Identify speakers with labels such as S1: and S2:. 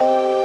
S1: Bye.